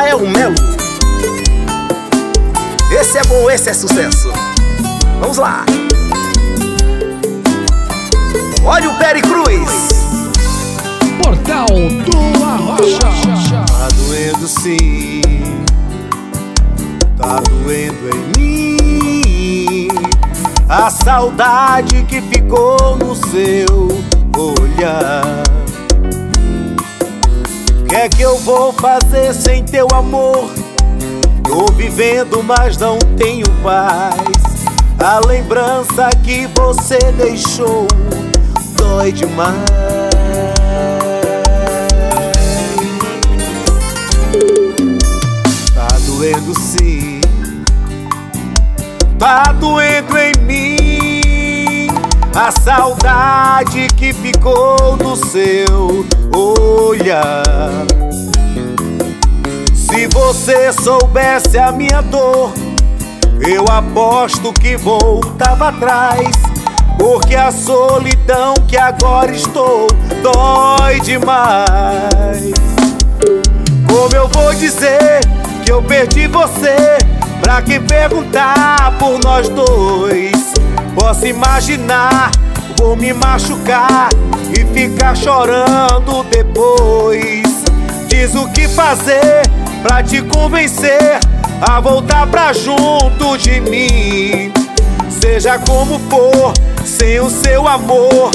Rafael Melo. Esse é bom, esse é sucesso. Vamos lá. Olha o Peri Cruz. Portal do Arrocha. Tá doendo sim, tá doendo em mim. A saudade que ficou no seu olhar. Que é que eu vou fazer sem teu amor? Tô vivendo, mas não tenho paz. A lembrança que você deixou dói demais. Tá doendo sim, tá doendo em mim. A saudade que ficou no seu olhar. Se você soubesse a minha dor, eu aposto que voltava atrás. Porque a solidão que agora estou dói demais. Como eu vou dizer que eu perdi você? Pra quem perguntar por nós dois, posso imaginar, vou me machucar e ficar chorando depois. Diz o que fazer pra te convencer a voltar pra junto de mim. Seja como for, sem o seu amor,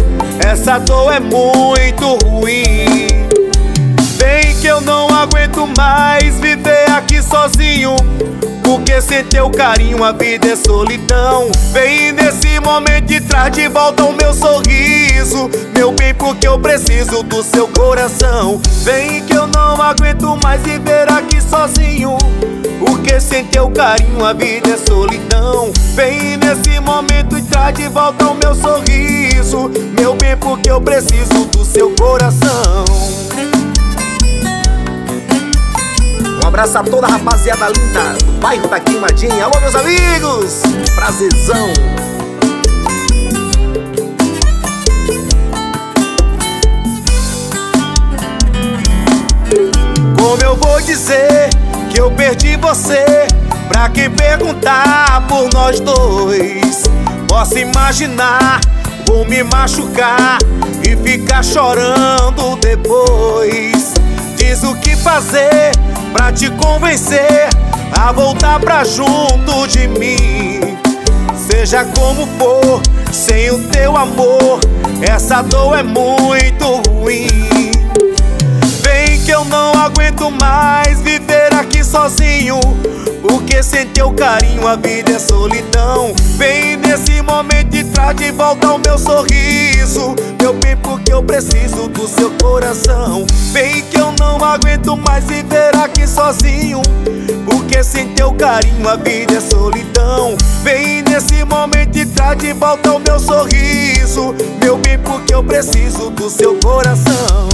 essa dor é muito ruim. Vem que eu não aguento mais viver aqui sozinho. Porque sem teu carinho a vida é solidão. Vem nesse momento e traz de volta o meu sorriso. Meu bem, porque eu preciso do seu coração. Vem que eu não aguento mais viver aqui sozinho. Porque sem teu carinho a vida é solidão. Vem nesse momento e traz de volta o meu sorriso. Meu bem, porque eu preciso do seu coração. Abraço a toda a rapaziada linda do bairro da Queimadinha. Alô, meus amigos! Prazerzão! Como eu vou dizer que eu perdi você? Pra quem perguntar por nós dois, posso imaginar, vou me machucar e ficar chorando depois. Diz o que fazer pra te convencer a voltar pra junto de mim. Seja como for, sem o teu amor, essa dor é muito ruim. Vem que eu não aguento mais viver aqui sozinho. Porque sem teu carinho a vida é solidão. Vem nesse momento e traz de volta o meu sorriso. Meu bem, porque eu preciso do seu coração. Vem que eu não aguento mais viver aqui sozinho. Porque sem teu carinho a vida é solidão. Vem nesse momento e traz de volta o meu sorriso. Meu bem, porque eu preciso do seu coração.